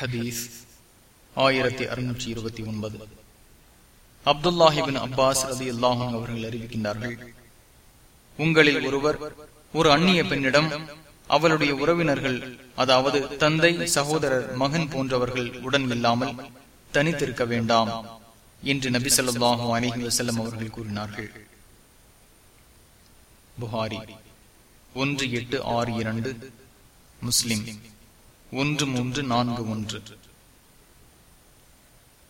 ஹதீஸ் ஆயிரத்தி அறுநூற்றி இருபத்தி ஒன்பது. அப்துல்லாஹிபின் அப்பாஸ் ரதி அல்லாஹும் அவர்கள் அறிவிக்கின்றார்கள் உங்களில் ஒருவர் ஒரு அந்நிய பெண்ணிடம் அவளுடைய உறவினர்கள் அதாவது தந்தை சகோதரர் மகன் போன்றவர்கள் உடன் இல்லாமல் தனித்திருக்க வேண்டாம் என்று நபி சொல்லாஹு அலஹி வசல்லம் அவர்கள் கூறினார்கள். புகாரி ஒன்று எட்டு ஆறு இரண்டு முஸ்லிம். ஒன்று மூன்று நான்கு ஒன்று.